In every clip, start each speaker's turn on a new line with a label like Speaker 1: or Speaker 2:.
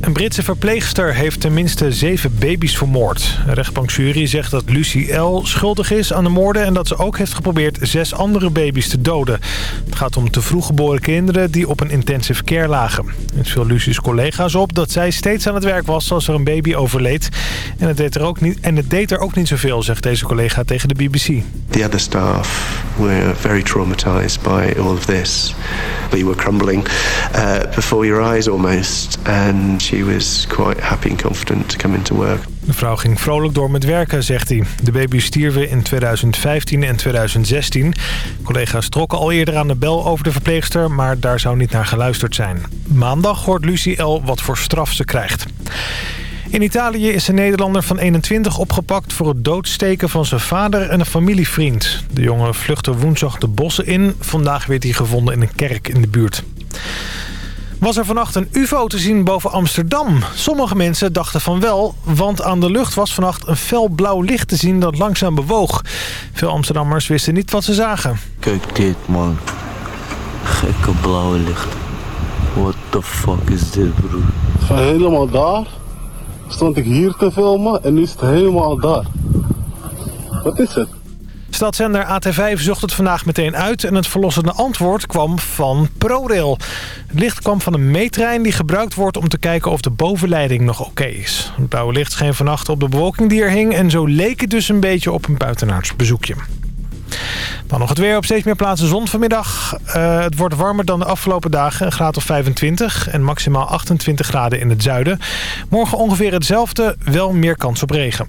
Speaker 1: Een Britse verpleegster heeft tenminste zeven baby's vermoord. Een rechtbankjury zegt dat Lucie L. schuldig is aan de moorden... en dat ze ook heeft geprobeerd zes andere baby's te doden. Het gaat om te vroeg geboren kinderen die op een intensive care lagen. Het viel Lucie's collega's op dat zij steeds aan het werk was als er een baby overleed. En het deed er ook niet, en het deed er ook niet zoveel, zegt deze collega tegen de BBC.
Speaker 2: The other staff were very traumatized by all of this. We were crumbling uh, before your eyes almost. And she was quite happy and confident to come into work.
Speaker 1: De vrouw ging vrolijk door met werken, zegt hij. De baby stierven in 2015 en 2016. Collega's trokken al eerder aan de bel over de verpleegster... maar daar zou niet naar geluisterd zijn. Maandag hoort Lucie L. wat voor straf ze krijgt. In Italië is een Nederlander van 21 opgepakt voor het doodsteken van zijn vader en een familievriend. De jongen vluchtte woensdag de bossen in. Vandaag werd hij gevonden in een kerk in de buurt. Was er vannacht een ufo te zien boven Amsterdam? Sommige mensen dachten van wel, want aan de lucht was vannacht een fel blauw licht te zien dat langzaam bewoog. Veel Amsterdammers wisten niet wat ze zagen.
Speaker 3: Kijk dit man. Gekke blauwe licht. What the fuck is dit broer?
Speaker 4: Van helemaal daar stond ik hier te filmen en nu is het helemaal daar. Wat is het?
Speaker 1: Stadszender AT5 zocht het vandaag meteen uit... en het verlossende antwoord kwam van ProRail. Het licht kwam van een meetrein die gebruikt wordt om te kijken of de bovenleiding nog oké is. Het blauwe licht scheen vannacht op de bewolking die er hing... en zo leek het dus een beetje op een buitenaards bezoekje. Dan nog het weer op steeds meer plaatsen zon vanmiddag. Uh, het wordt warmer dan de afgelopen dagen, een graad of 25 en maximaal 28 graden in het zuiden. Morgen ongeveer hetzelfde, wel meer kans op regen.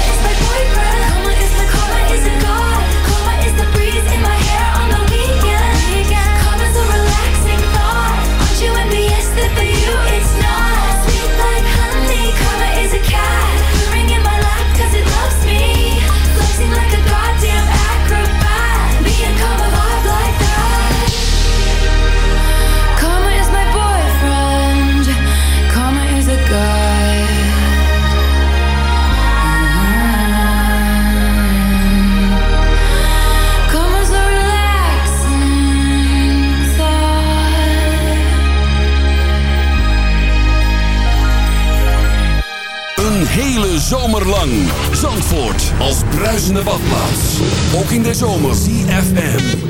Speaker 5: Zandvoort als bruisende badplaats. Ook in de zomer. CFM.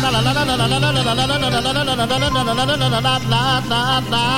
Speaker 6: la la la la la la la la la la la la la la la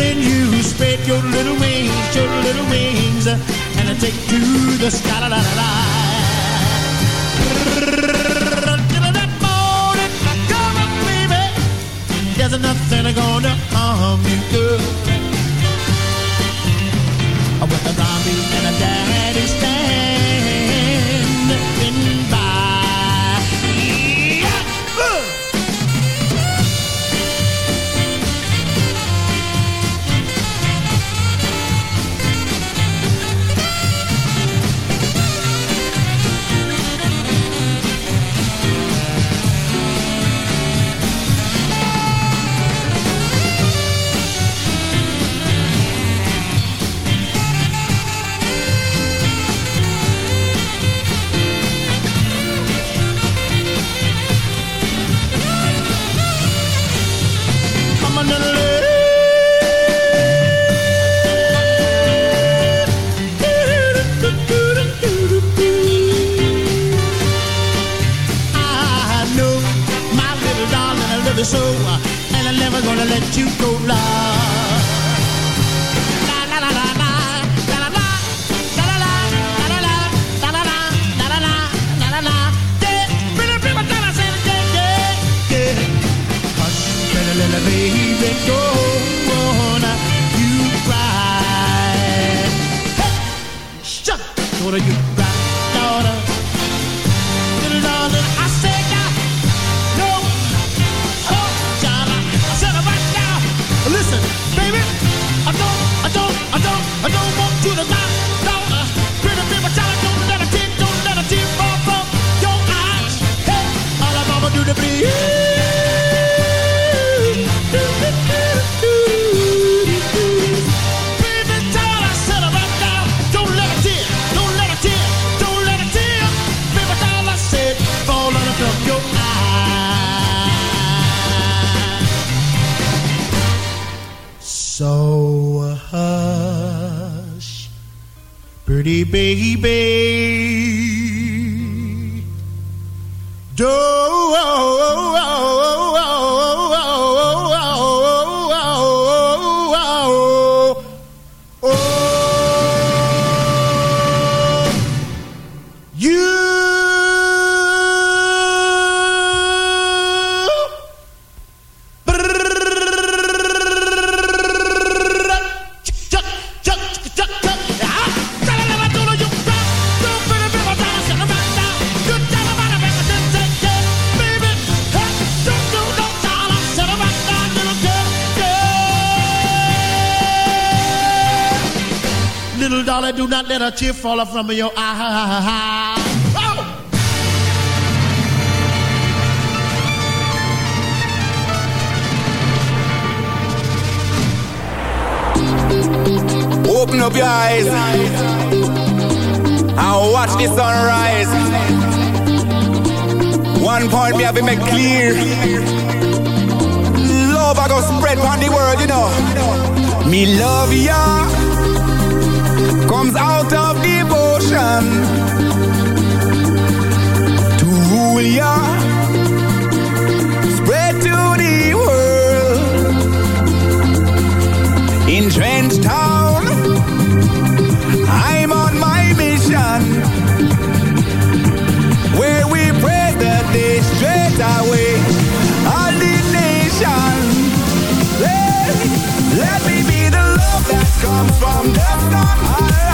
Speaker 6: then you spread your little wings, your little wings, and I take to the sky. La, la, la, la. That morning, come up, baby. There's nothing gonna harm you, girl. With a zombie and a dad. So hush, pretty baby. Don't tear falling from your eye. Oh!
Speaker 7: Open up your eyes and watch the sunrise. One point me have to make clear. Love I go spread on the world, you know. Me love ya comes out of devotion to rule ya, spread to the world. In Trench Town, I'm on my mission where we pray that they straight away. come from
Speaker 8: death, I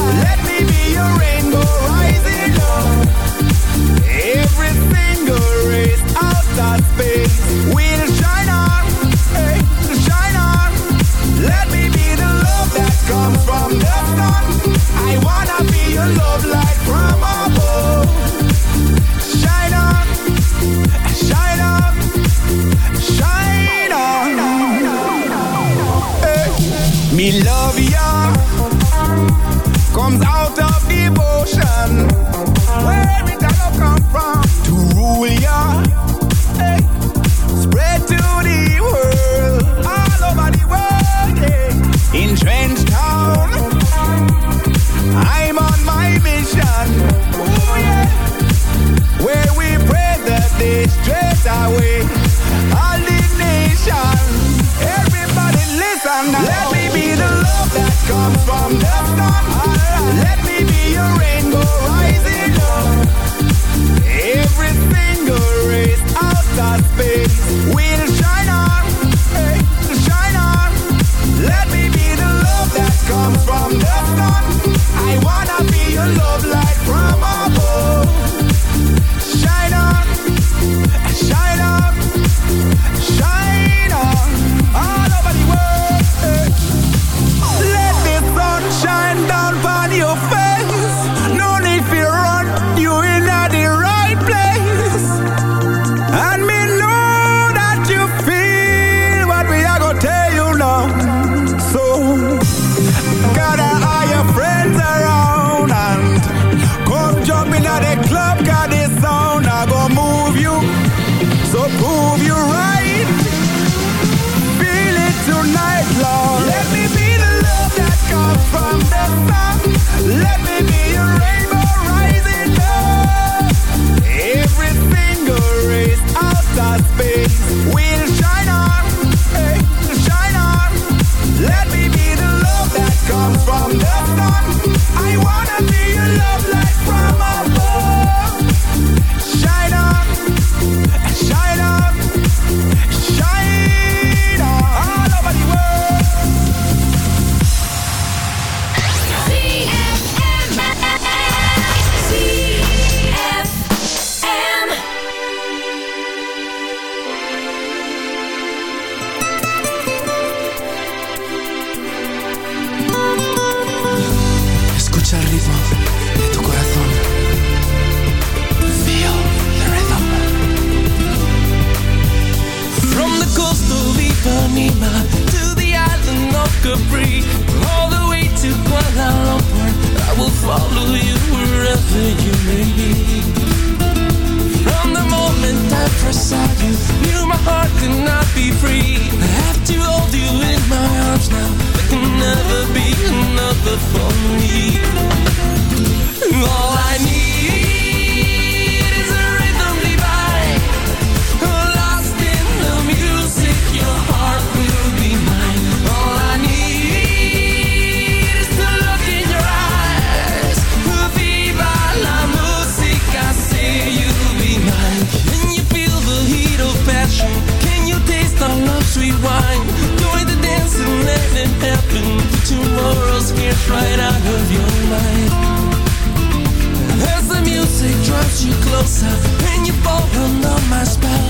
Speaker 8: you closer and you fall under my spell.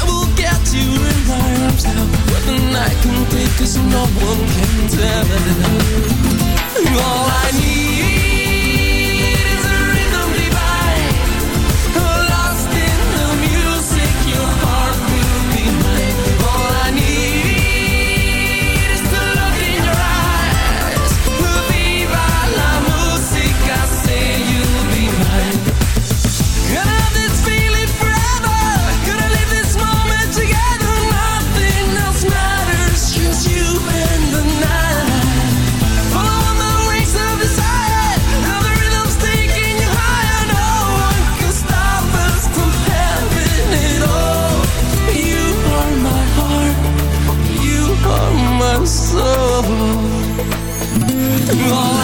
Speaker 8: I will get you in my arms now. What the night can take, cause no one can tell. All I need.
Speaker 2: move.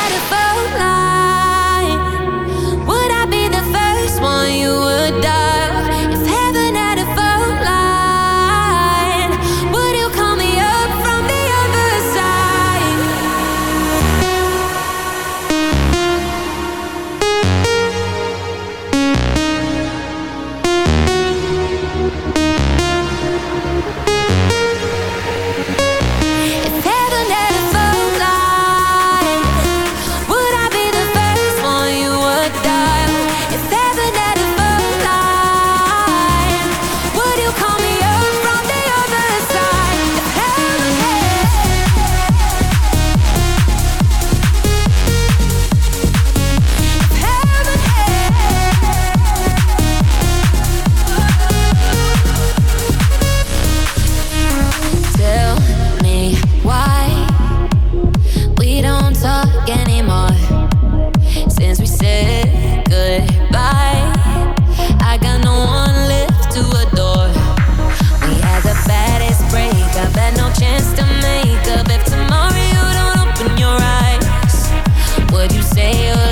Speaker 9: you
Speaker 10: say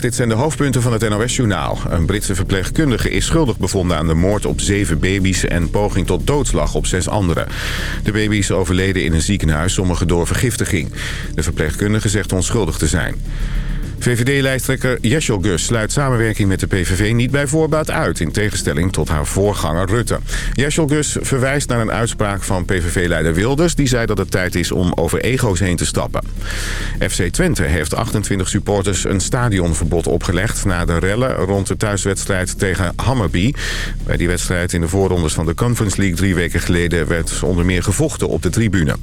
Speaker 10: Dit zijn de hoofdpunten van het NOS-journaal. Een Britse verpleegkundige is schuldig bevonden aan de moord op zeven baby's... en poging tot doodslag op zes anderen. De baby's overleden in een ziekenhuis, sommige door vergiftiging. De verpleegkundige zegt onschuldig te zijn. VVD-lijsttrekker Jesjel Gus sluit samenwerking met de PVV niet bij voorbaat uit... in tegenstelling tot haar voorganger Rutte. Jesjel Gus verwijst naar een uitspraak van PVV-leider Wilders... die zei dat het tijd is om over ego's heen te stappen. FC Twente heeft 28 supporters een stadionverbod opgelegd... na de rellen rond de thuiswedstrijd tegen Hammerby. Bij die wedstrijd in de voorrondes van de Conference League drie weken geleden... werd onder meer gevochten op de tribune.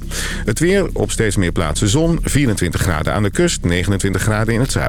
Speaker 10: Het weer, op steeds meer plaatsen zon, 24 graden aan de kust... 29 graden in het zuiden.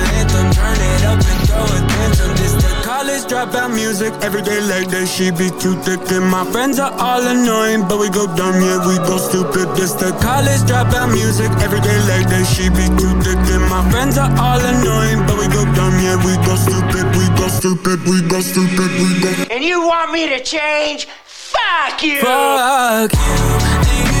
Speaker 11: Up and throw attention. This the college dropout music. Every day like that, she be too thick. And my friends are all annoying, but we go dumb, yeah, we go stupid. This the college dropout music. Every day like that, she be too thick. And my friends are all annoying, but we go dumb, yeah, we go stupid, we go stupid, we go stupid, we go.
Speaker 12: And you want me to change? Fuck you!
Speaker 11: Fuck you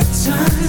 Speaker 13: time.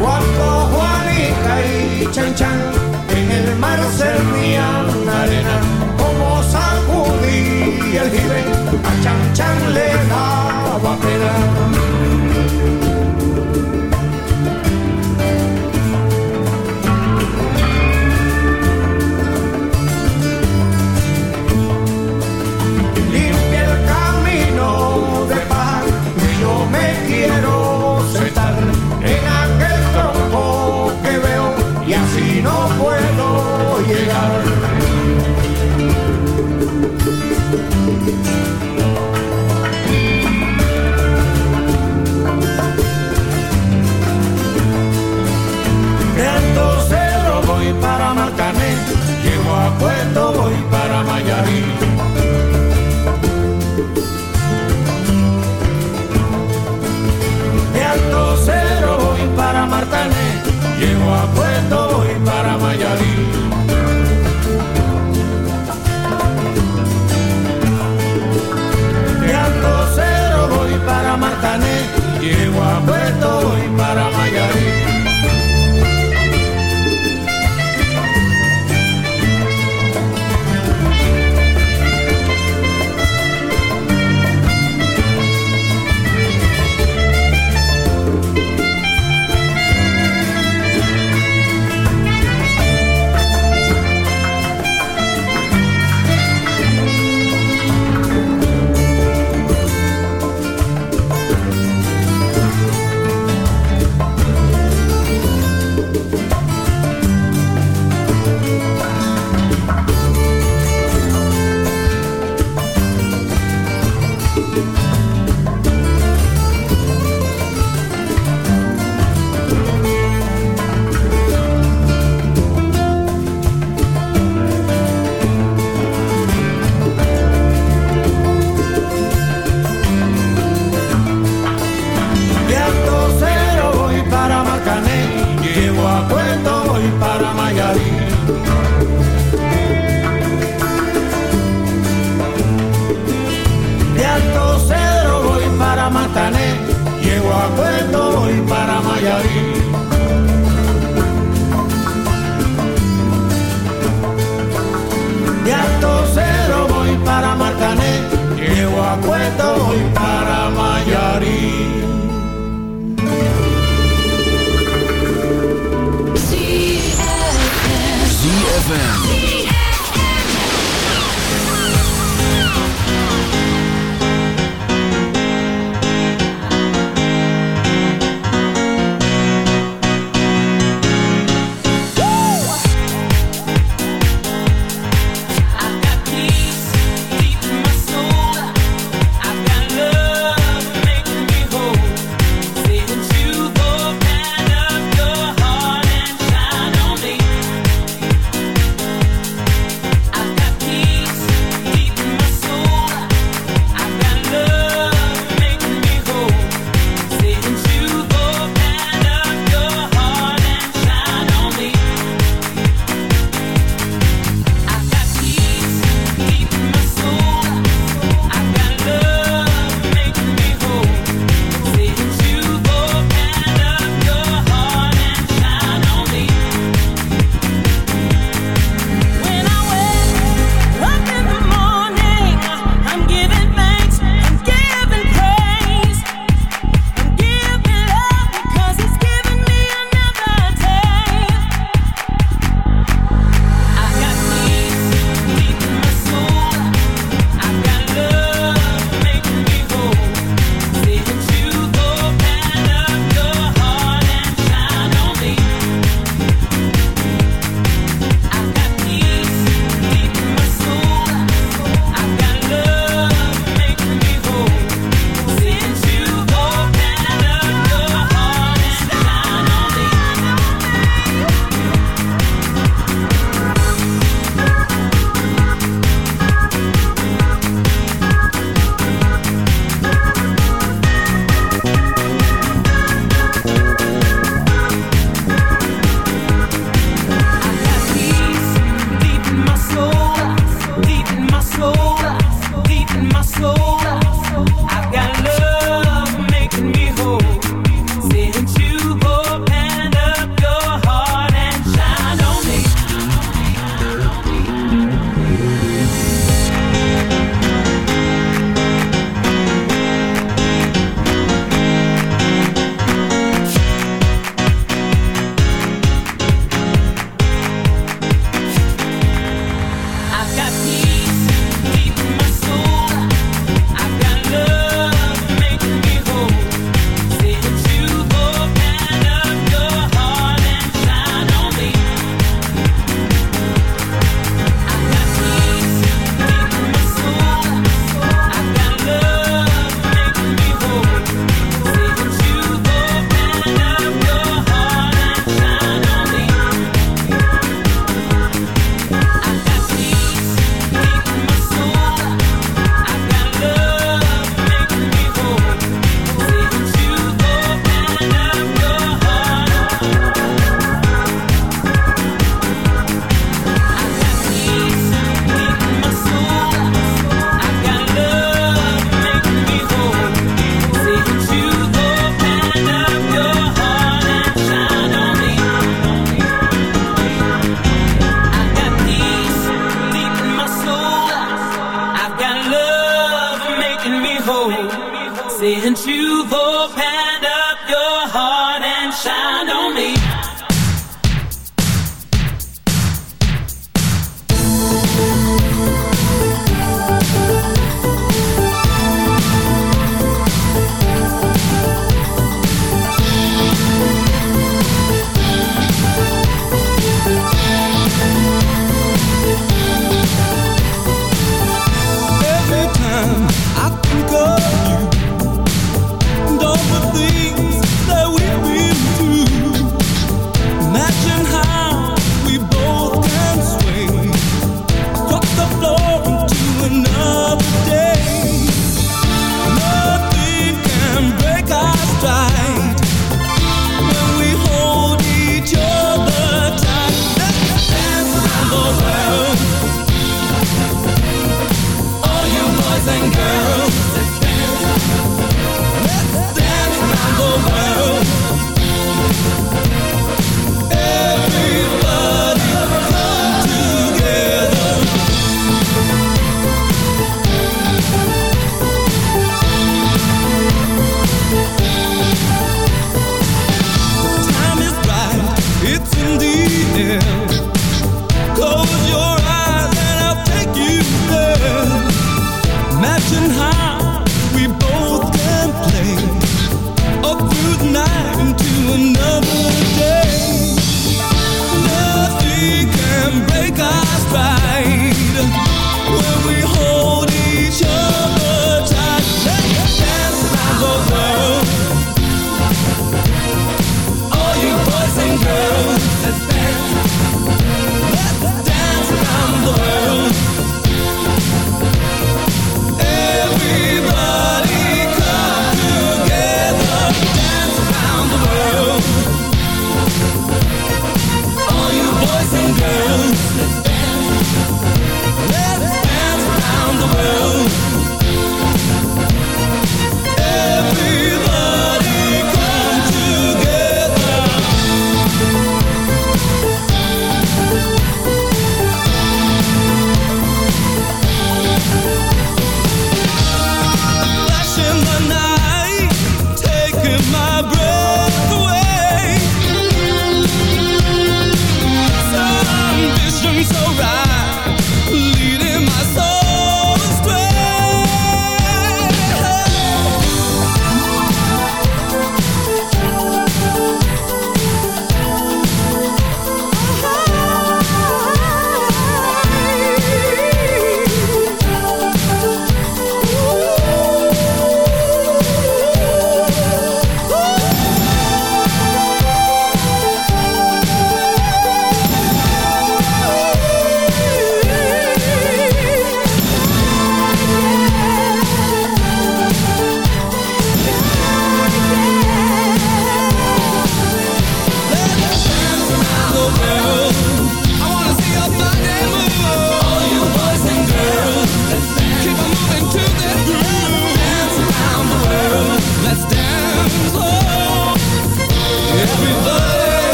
Speaker 13: Cuando Juanica y Chan Chan en el mar servían la arena, como sacudí el jibe, a Chan Chan le da Voy para Mayarí. De Alto Cero voy para Martané, llego a Puerto, voy para Mayarí. De Alto Cero voy para Martané, llego a Puerto, voy para
Speaker 14: Mayarí.